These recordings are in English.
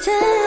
在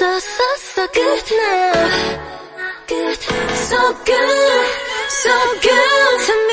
so, so, so good now. Good, so good, so good to me.